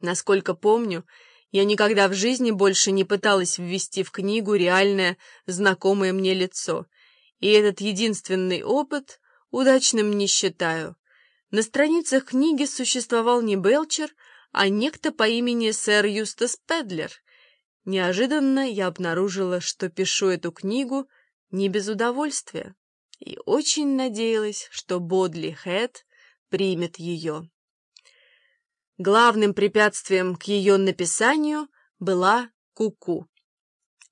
Насколько помню, я никогда в жизни больше не пыталась ввести в книгу реальное, знакомое мне лицо, и этот единственный опыт удачным не считаю. На страницах книги существовал не Белчер, а некто по имени сэр Юстас Педлер. Неожиданно я обнаружила, что пишу эту книгу не без удовольствия, и очень надеялась, что Бодли Хэт примет ее. Главным препятствием к ее написанию была Куку. -ку.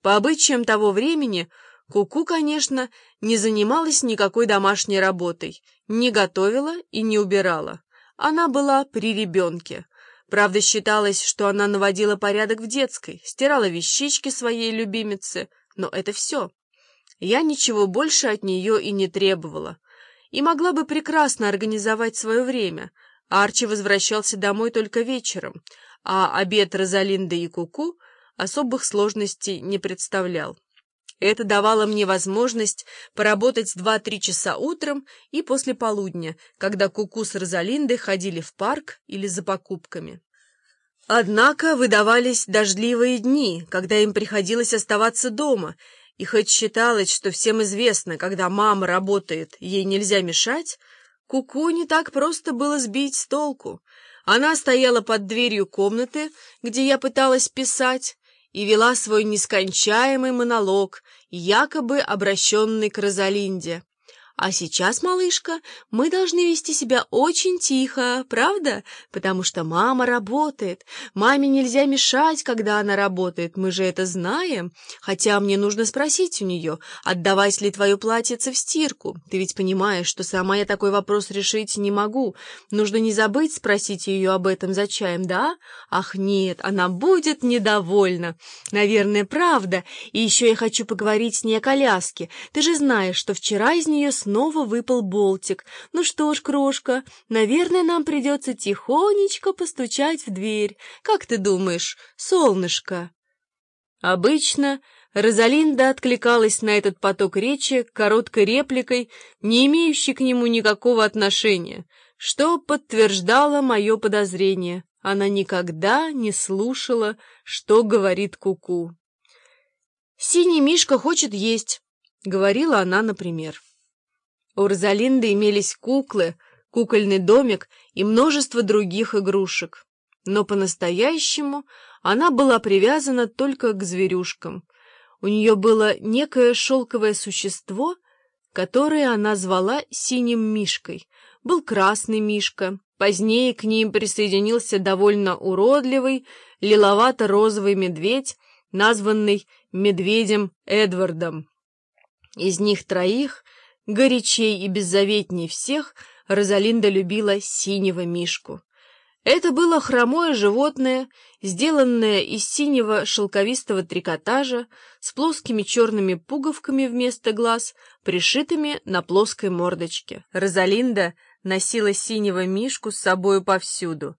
По обычаям того времени Куку, -ку, конечно, не занималась никакой домашней работой, не готовила и не убирала. Она была при ребенке. Правда, считалось, что она наводила порядок в детской, стирала вещички своей любимицы, но это все. Я ничего больше от нее и не требовала. И могла бы прекрасно организовать свое время — Арчи возвращался домой только вечером, а обед Розалинды и Куку особых сложностей не представлял. Это давало мне возможность поработать два-три часа утром и после полудня, когда Куку с Розалиндой ходили в парк или за покупками. Однако выдавались дождливые дни, когда им приходилось оставаться дома, и хоть считалось, что всем известно, когда мама работает, ей нельзя мешать, Куку -ку не так просто было сбить с толку. Она стояла под дверью комнаты, где я пыталась писать, и вела свой нескончаемый монолог, якобы обращенный к Розалинде. А сейчас, малышка, мы должны вести себя очень тихо, правда? Потому что мама работает. Маме нельзя мешать, когда она работает, мы же это знаем. Хотя мне нужно спросить у нее, отдавать ли твое платьице в стирку. Ты ведь понимаешь, что сама я такой вопрос решить не могу. Нужно не забыть спросить ее об этом за чаем, да? Ах, нет, она будет недовольна. Наверное, правда. И еще я хочу поговорить с ней о коляске. Ты же знаешь, что вчера из нее снова выпал болтик. Ну что ж, крошка, наверное, нам придется тихонечко постучать в дверь. Как ты думаешь, солнышко? Обычно Розалинда откликалась на этот поток речи короткой репликой, не имеющей к нему никакого отношения, что подтверждало мое подозрение. Она никогда не слушала, что говорит Куку. -ку. «Синий Мишка хочет есть», — говорила она, например. У Розалинды имелись куклы, кукольный домик и множество других игрушек. Но по-настоящему она была привязана только к зверюшкам. У нее было некое шелковое существо, которое она звала «синим мишкой». Был красный мишка. Позднее к ним присоединился довольно уродливый, лиловато-розовый медведь, названный медведем Эдвардом. Из них троих Горячей и беззаветней всех Розалинда любила синего мишку. Это было хромое животное, сделанное из синего шелковистого трикотажа с плоскими черными пуговками вместо глаз, пришитыми на плоской мордочке. Розалинда носила синего мишку с собою повсюду,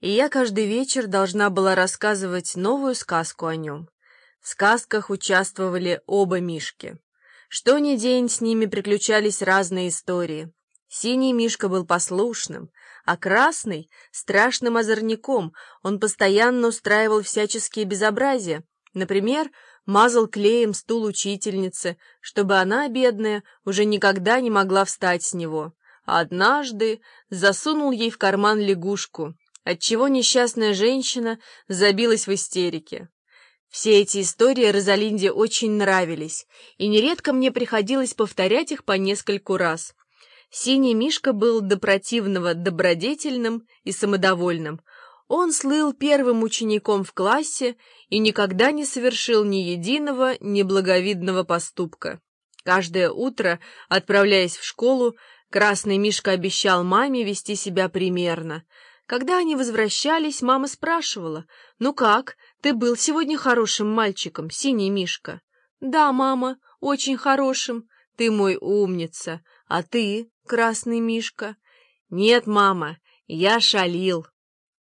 и я каждый вечер должна была рассказывать новую сказку о нем. В сказках участвовали оба мишки. Что ни день с ними приключались разные истории. Синий Мишка был послушным, а Красный — страшным озорником. Он постоянно устраивал всяческие безобразия. Например, мазал клеем стул учительницы, чтобы она, бедная, уже никогда не могла встать с него. А однажды засунул ей в карман лягушку, отчего несчастная женщина забилась в истерике. Все эти истории Розалинде очень нравились, и нередко мне приходилось повторять их по нескольку раз. Синий Мишка был до противного добродетельным и самодовольным. Он слыл первым учеником в классе и никогда не совершил ни единого неблаговидного поступка. Каждое утро, отправляясь в школу, Красный Мишка обещал маме вести себя примерно. Когда они возвращались, мама спрашивала, «Ну как, ты был сегодня хорошим мальчиком, синий Мишка?» «Да, мама, очень хорошим. Ты мой умница. А ты, красный Мишка?» «Нет, мама, я шалил».